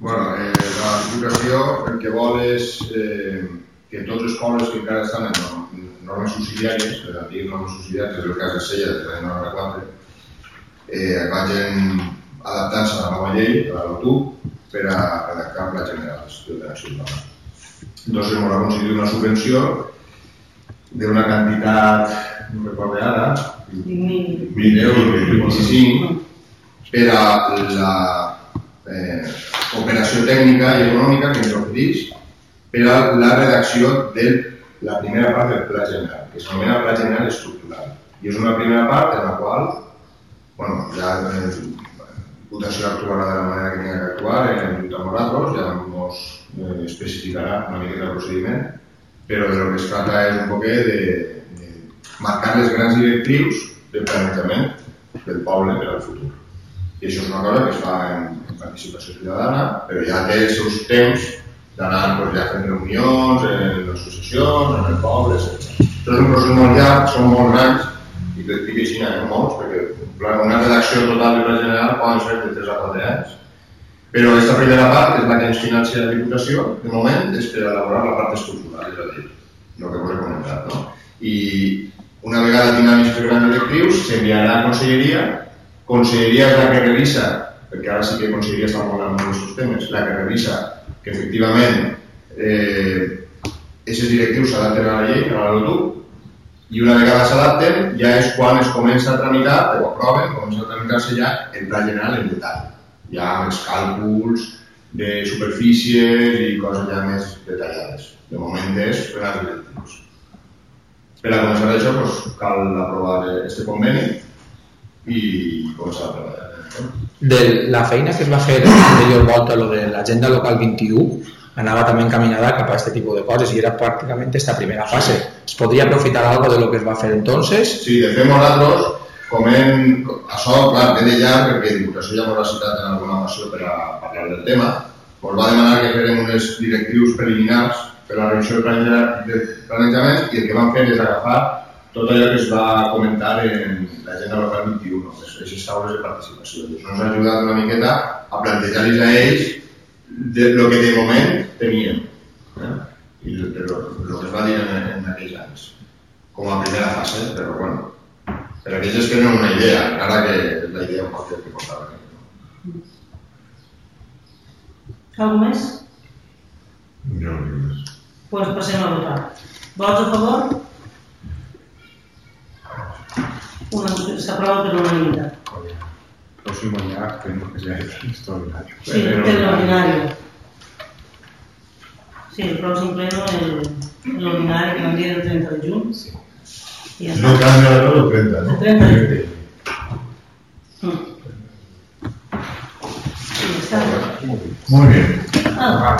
Bueno, eh, la Diputació el que vol és eh, que tots els pobles que encara estan en normes subsidiàries, les antigues normes subsidiàries, és el cas de Sella, de l'any 94, eh, vagin adaptant-se a la nova llei, a la LOTU, per a redactar plans generals d'ordenació urbana. Entonces, ens ha concedit una subvenció d'una quantitat, no recordo ara, 1.000 euros, 25, per a la eh, operació tècnica i econòmica que ens ofereix per a la redacció de la primera part del pla general, que s'anomena pla general estructural. I és una primera part en la qual bueno, ja la Diputació actuarà de la manera que tingui que actuar en lluita amb nosaltres, ja ens eh, especificarà una mica el procediment, però de lo que es tracta és un poquet de, de marcar les grans directrius del planejament del poble per al futur. I això és una cosa que es fa en, en participació ciutadana, però ja té els seus temps d'anar pues, ja fent reunions en associacions, en el poble, etc. Això és un procés molt llarg, són molts anys, i que dic així, no molts, perquè una redacció total i general poden ser de 3 a 4 anys. Però aquesta primera part és la que ens financia la Diputació, de moment, és per elaborar la part estructural, és a dir, el que us he comentat. No? I una vegada tinguem grans directrius, s'enviarà a la Conselleria Conselleria és la que revisa, perquè ara sí que Conselleria està molt en aquests temes, la que revisa que efectivament eh, directius s'adapten a la llei, a la LOTU, i una vegada s'adapten ja és quan es comença a tramitar, o aproven, comença a tramitar-se ja el pla general en detall, ja amb els càlculs de superfícies i coses ja més detallades. De moment és per als directius. Per a començar això doncs, cal aprovar aquest conveni i començar a treballar. De la feina que es va fer anterior volta, lo de l'agenda local 21, anava també encaminada cap a aquest tipus de coses i era pràcticament esta primera fase. Es podria aprofitar algo de lo que es va fer entonces? Sí, de fet nosaltres, com hem, això, clar, ve de llarg perquè Diputació ja m'ho ha citat en alguna ocasió per a parlar del tema, ens va demanar que fèrem unes directrius preliminars per a la revisió del planejament i el que vam fer és agafar tot allò que es va comentar en l'agenda local 21, aquestes taules de participació. I això ens ha ajudat una miqueta a plantejar-los a ells de lo que de moment teníem eh? i lo, lo que es va dir en, en aquells anys com a primera fase, però bueno per aquells que tenen una idea encara que la idea un poc que portava Algú més? No, no més. Doncs pues passem a votar. Vots a favor? S'aprova per unanimitat. Próximo ya tenemos que ser extraordinario. Sí, el ordinario. Sí, el pròxim pleno, el, el ordinari que vam dir el 30 de juny. Sí. I ja No està. cambia la todo 30, ¿no? El 30 de juny. Mm. Sí, està bé. Muy bien. Ah,